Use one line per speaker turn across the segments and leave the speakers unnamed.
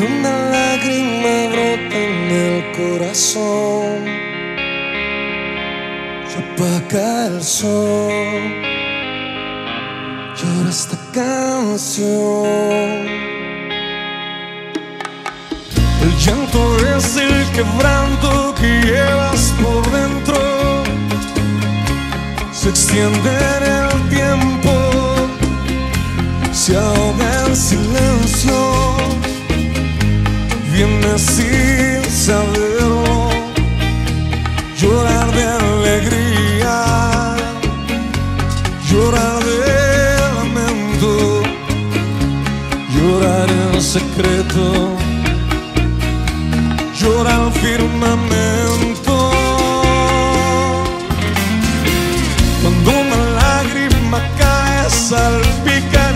Una lágrima brota en el corazón, se apaga el sol, llora esta canción. El llanto es el quebranto que llevas por dentro, se extiende en el tiempo, se ahoga en silencio viene sin saberlo, llorar de alegría, llorar de lamento, llorar en secreto, llorar firmamento. Cuando una lágrima cae, salpica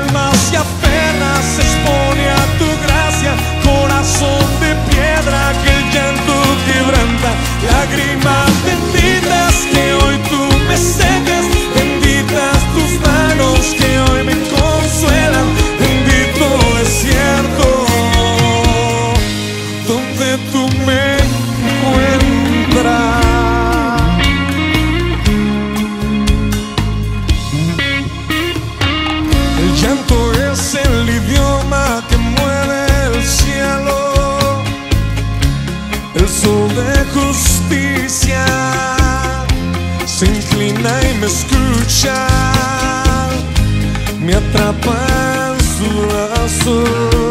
alma se aferra, se expone a tu gracia. Corazón de piedra que el llanto quebranta. Lágrimas de justicia se inclina y me escucha, me atrapa en sus brazos,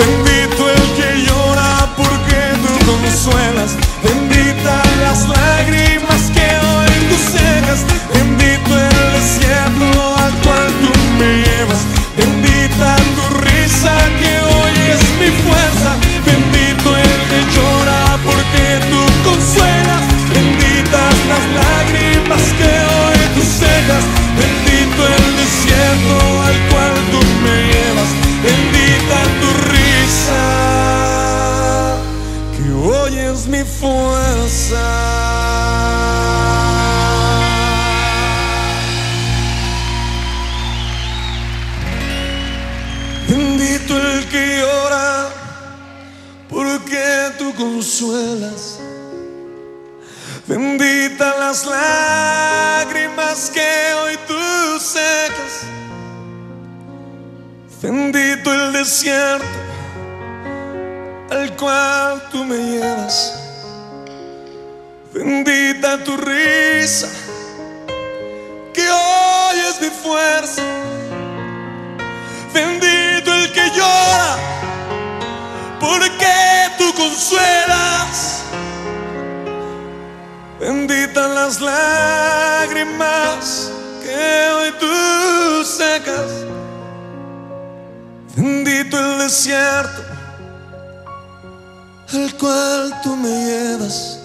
Bendito el que llora porque tú consuelas. Bendita las lágrimas que hoy tú secas. Bendito el desierto al cual me llevas. Bendita tu risa consuelas. Bendita las lágrimas que hoy tú secas. Bendito el desierto al cual tú me llevas. Bendita tu risa, que hoy es mi fuerza. Las lágrimas que hoy tú secas. Bendito el desierto al cual tú me llevas.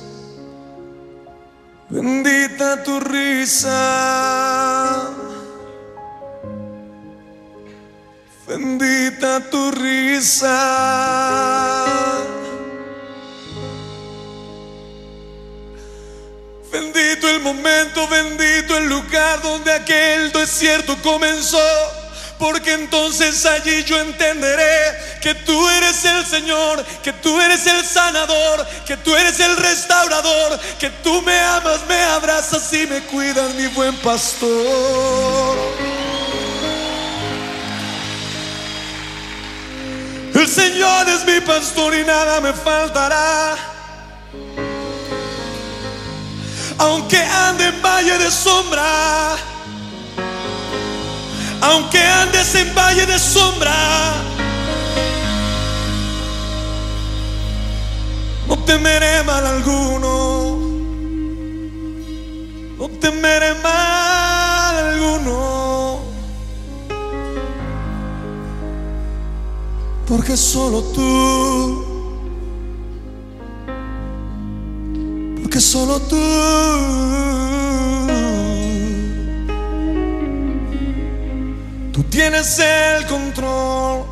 Bendita tu risa. Bendita tu risa. Bendito el momento, bendito el lugar donde aquel desierto comenzó. Porque entonces allí yo entenderé que tú eres el Señor, que tú eres el sanador, que tú eres el restaurador, que tú me amas, me abrazas y me cuidas, mi buen pastor. El Señor es mi pastor y nada me faltará. Aunque ande en valle de sombra, aunque andes en valle de sombra, no temeré mal alguno, no temeré mal alguno, porque solo tú. Porque solo tú Tú tienes el control.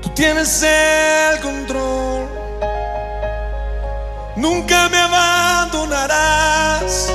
Tú tienes el control. Nunca me abandonarás.